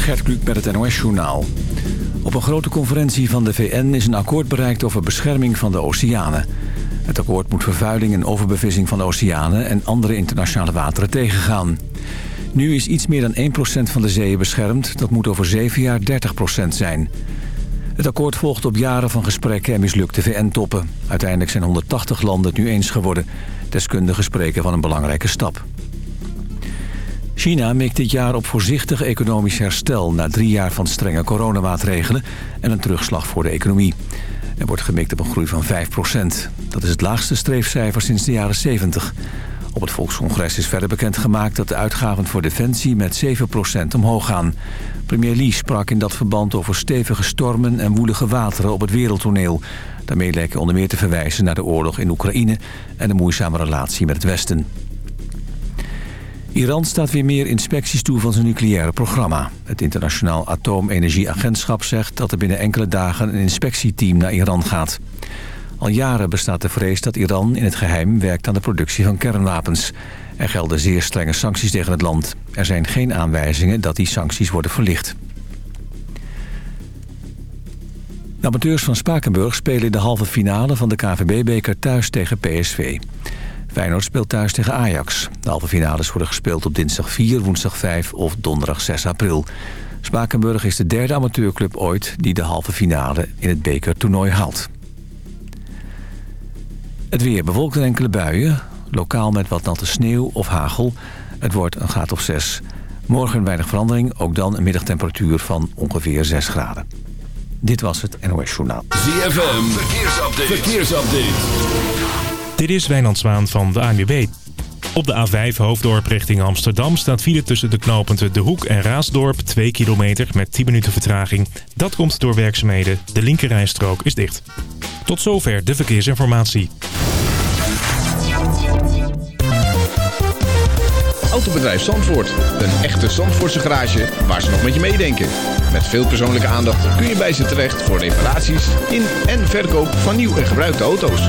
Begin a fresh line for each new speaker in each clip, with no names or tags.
Gert Kluk met het NOS-journaal. Op een grote conferentie van de VN is een akkoord bereikt over bescherming van de oceanen. Het akkoord moet vervuiling en overbevissing van de oceanen en andere internationale wateren tegengaan. Nu is iets meer dan 1% van de zeeën beschermd. Dat moet over 7 jaar 30% zijn. Het akkoord volgt op jaren van gesprekken en mislukte VN-toppen. Uiteindelijk zijn 180 landen het nu eens geworden. Deskundigen spreken van een belangrijke stap. China mikt dit jaar op voorzichtig economisch herstel... na drie jaar van strenge coronamaatregelen en een terugslag voor de economie. Er wordt gemikt op een groei van 5% Dat is het laagste streefcijfer sinds de jaren 70. Op het Volkscongres is verder bekendgemaakt dat de uitgaven voor defensie met 7% omhoog gaan. Premier Lee sprak in dat verband over stevige stormen en woelige wateren op het wereldtoneel. Daarmee lijken onder meer te verwijzen naar de oorlog in Oekraïne en de moeizame relatie met het Westen. Iran staat weer meer inspecties toe van zijn nucleaire programma. Het Internationaal Atoomenergieagentschap zegt dat er binnen enkele dagen een inspectieteam naar Iran gaat. Al jaren bestaat de vrees dat Iran in het geheim werkt aan de productie van kernwapens. Er gelden zeer strenge sancties tegen het land. Er zijn geen aanwijzingen dat die sancties worden verlicht. Amateurs van Spakenburg spelen in de halve finale van de KVB-beker thuis tegen PSV. Feyenoord speelt thuis tegen Ajax. De halve finales worden gespeeld op dinsdag 4, woensdag 5 of donderdag 6 april. Spakenburg is de derde amateurclub ooit die de halve finale in het bekertoernooi haalt. Het weer bewolkt in enkele buien. Lokaal met wat natte sneeuw of hagel. Het wordt een graad of 6. Morgen weinig verandering. Ook dan een middagtemperatuur van ongeveer 6 graden. Dit was het NOS Journaal.
ZFM. Verkeersupdate. Verkeersupdate.
Dit is Wijnand Zwaan van de ANWB. Op de A5 Hoofddorp richting Amsterdam staat file tussen de knooppunten De Hoek en Raasdorp 2 kilometer met 10 minuten vertraging. Dat komt door werkzaamheden. De linkerrijstrook is dicht. Tot zover de verkeersinformatie.
Autobedrijf Zandvoort. Een echte Zandvoortse garage waar ze nog met je meedenken. Met veel persoonlijke aandacht kun je bij ze terecht voor reparaties in en verkoop van nieuw en gebruikte auto's.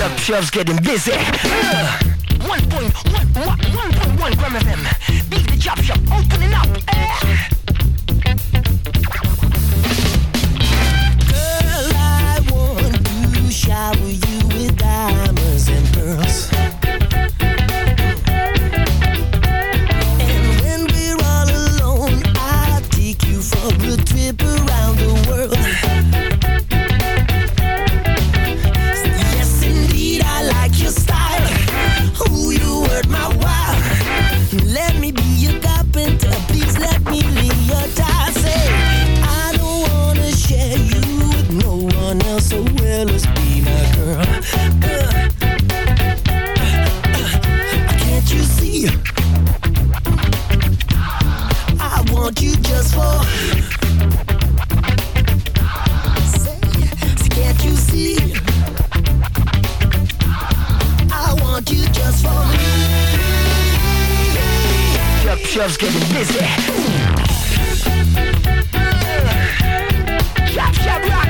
Chub Chub's getting busy. Uh, 1.1 gram of them. Beat the chop shop opening up. Uh. Want you just for. Say, say, can't you see? I want you just for me. Chub Chub's getting busy. Chub Chub rockers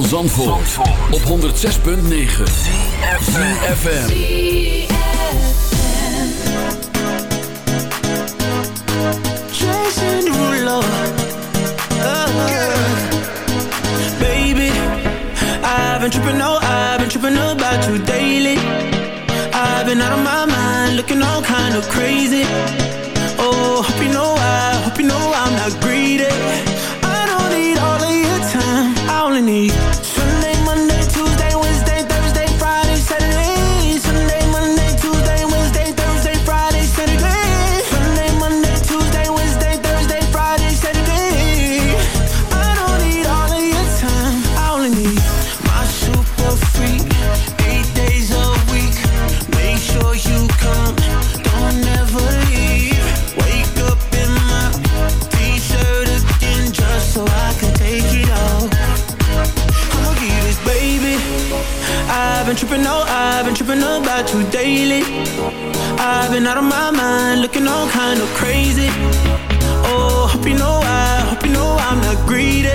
van Zandvoort, op 106.9 CFFM
Jason new love Baby I've been tripping, oh I've been tripping about you daily. I've been out of my mind looking all kind of crazy. Oh, hope you know I, hope you know I'm not greedy. Going out of my mind, looking all kind of crazy. Oh, hope you know I, hope you know I'm not greedy.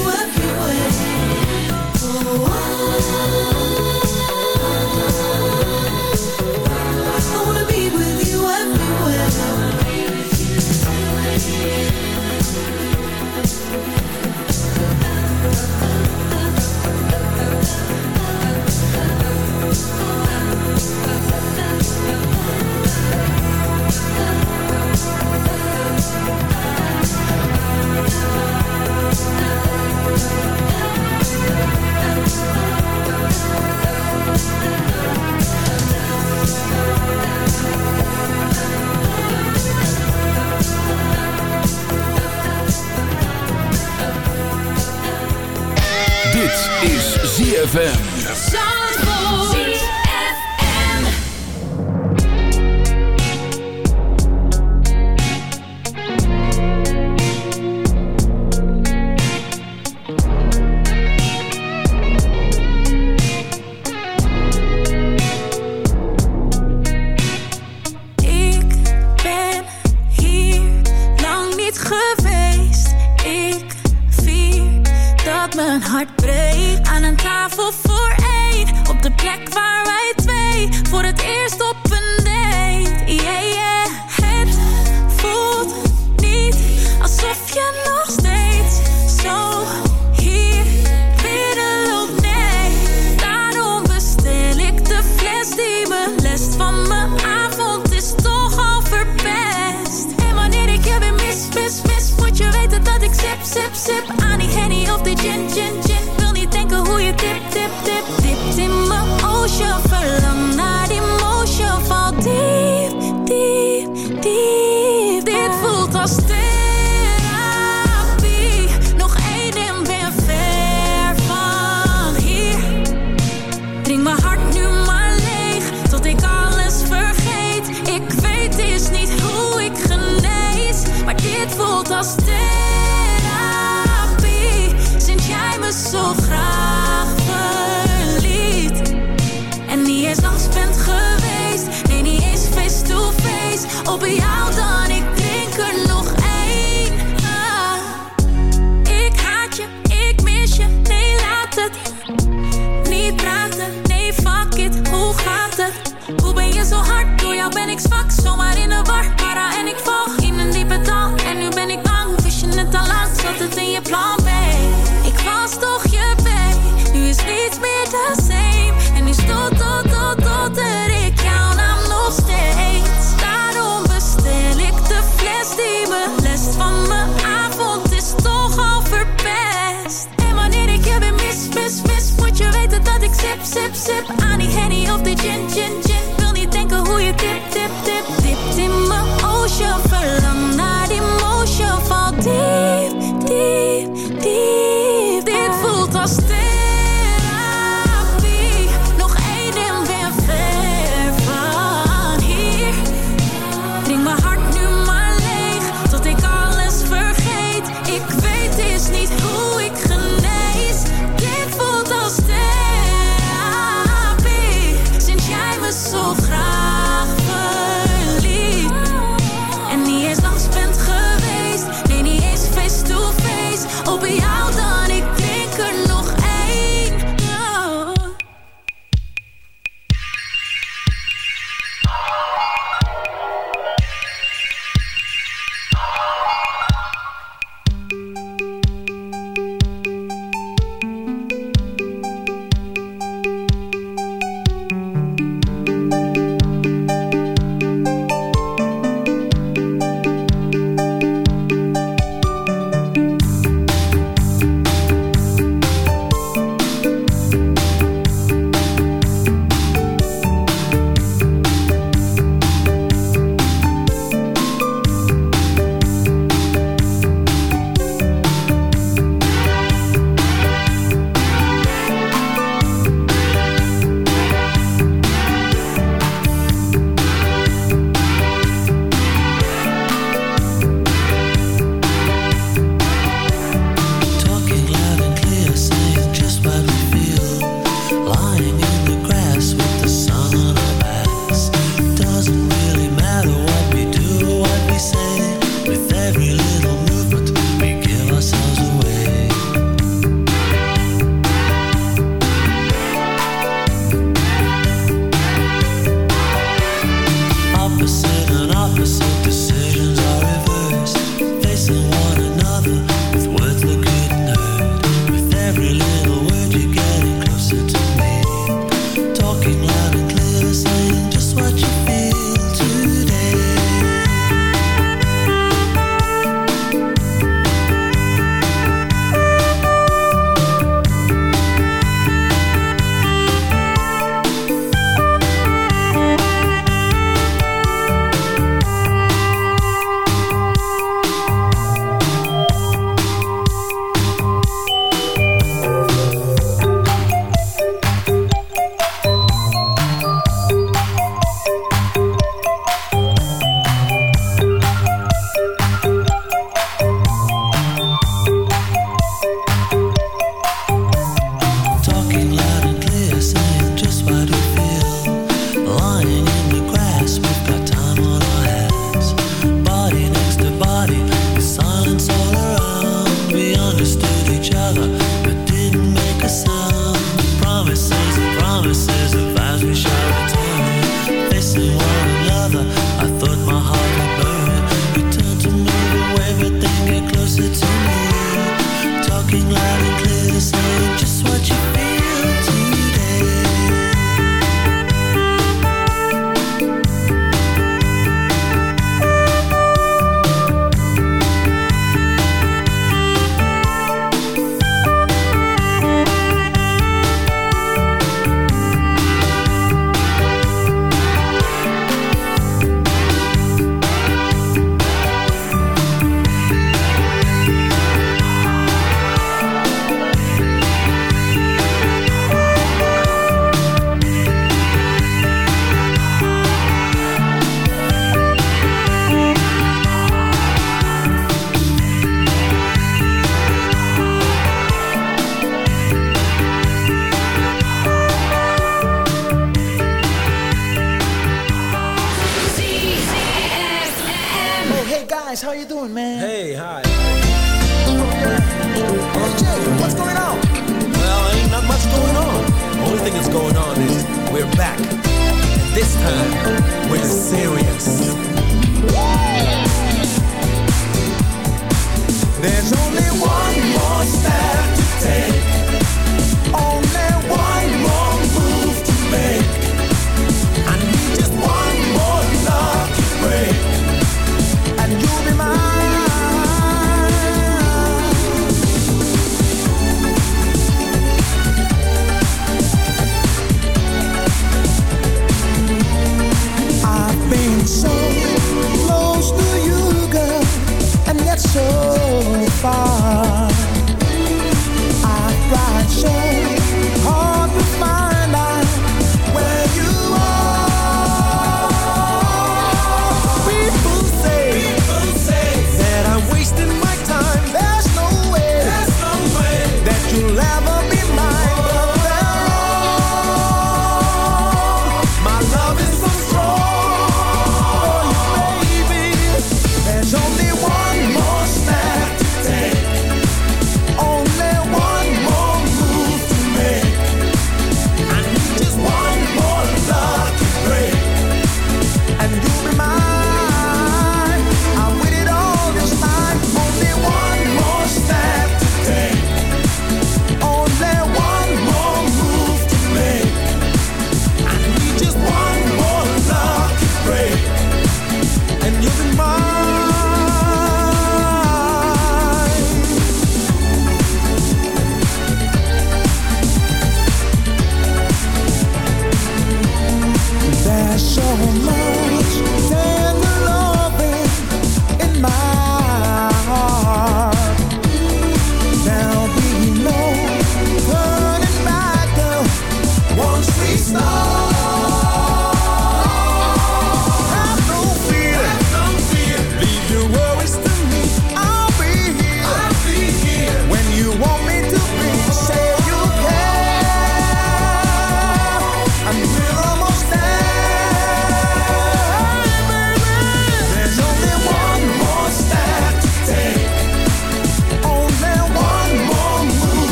You everywhere.
Is ZFM.
Nog of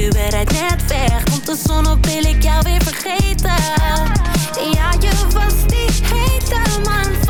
u uit net weg, komt de zon op, wil ik jou weer vergeten. Ja, je was die hete man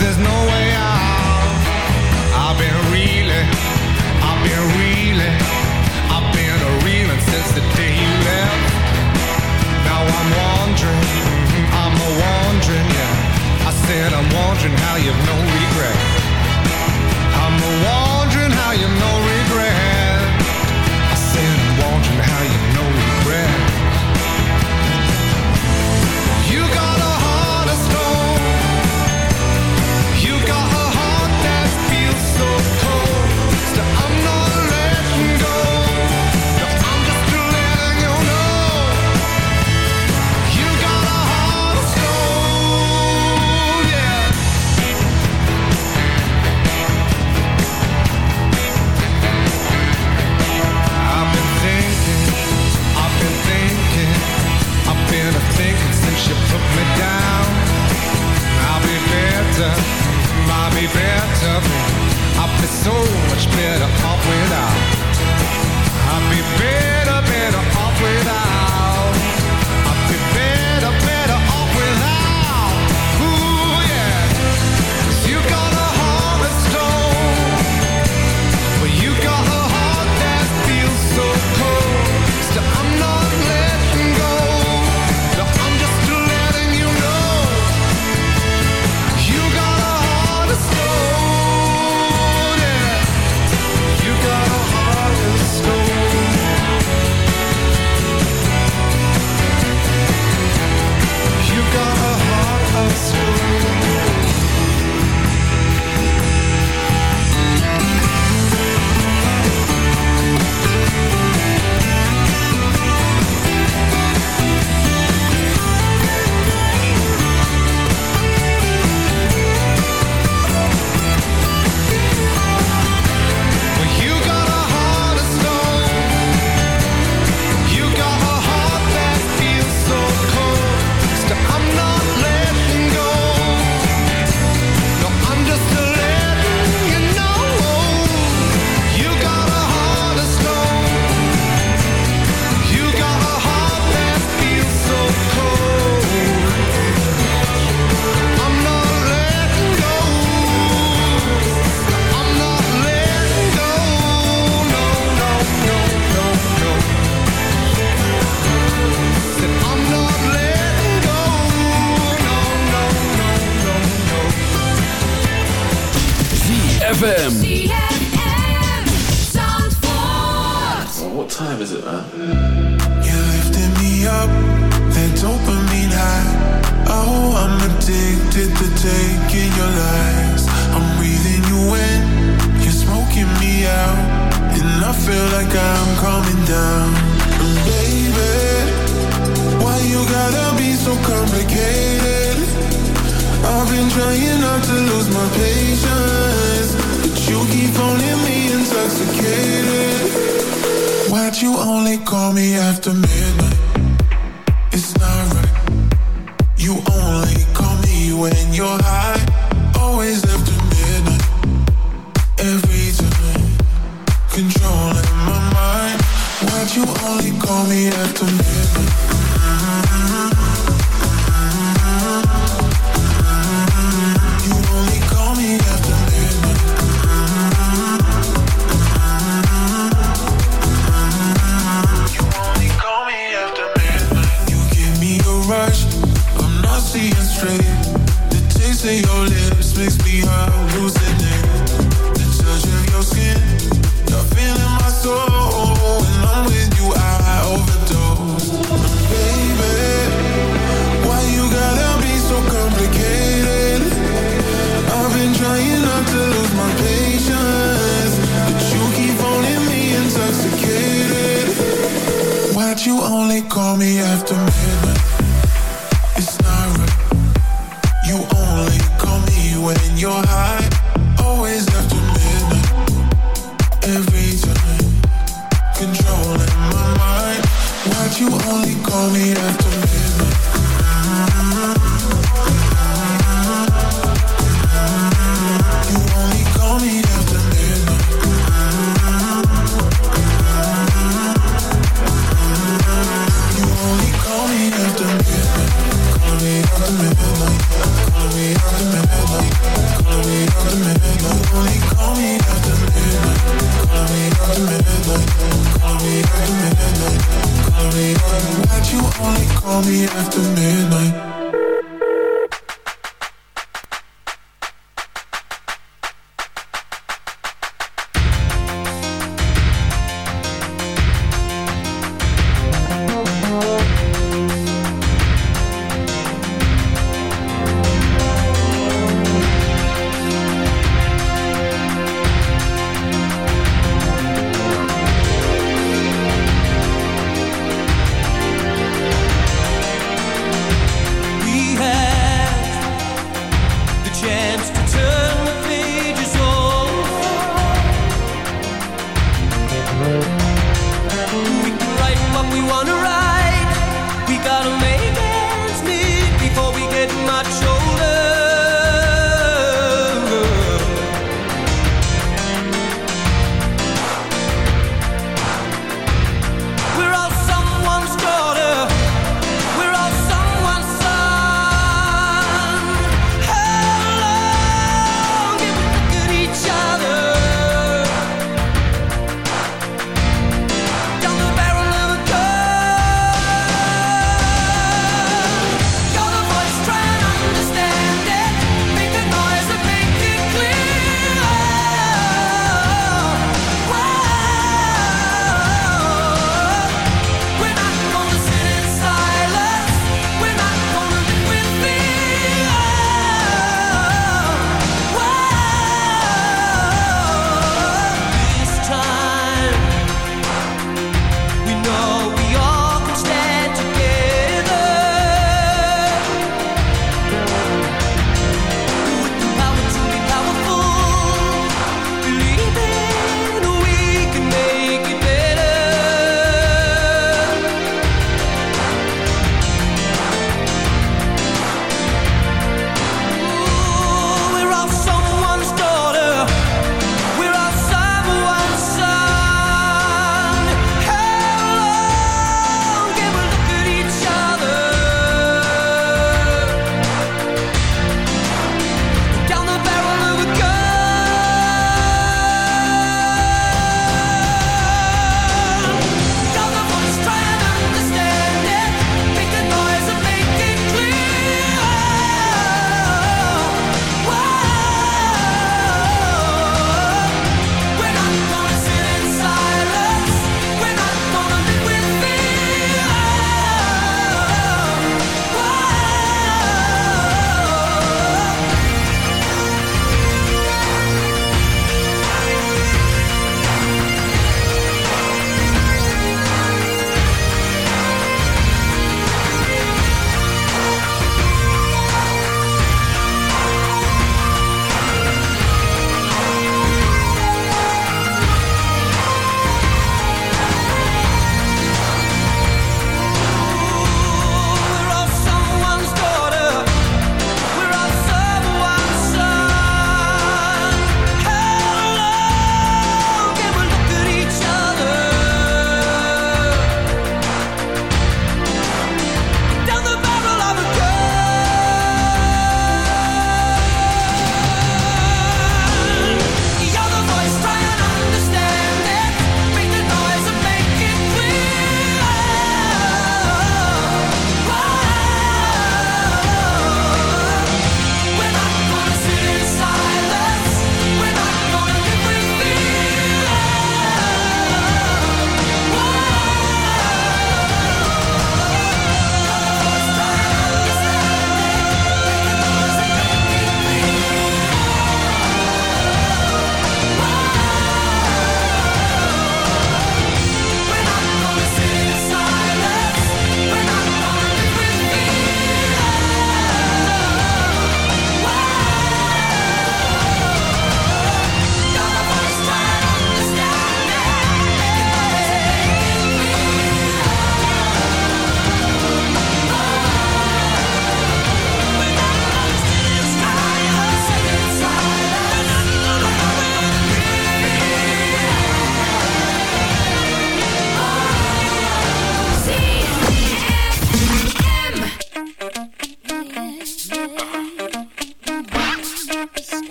There's no way out. I've been reeling. I've been reeling. I've been reeling since the day you left. Now I'm wandering, I'm a. I said I'm wondering how you've no
regrets.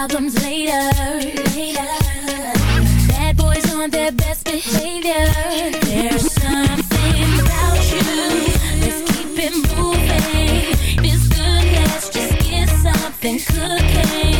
problems later. later. Bad boys on their best behavior. There's something about you. Let's keep it moving. This goodness just get something cooking.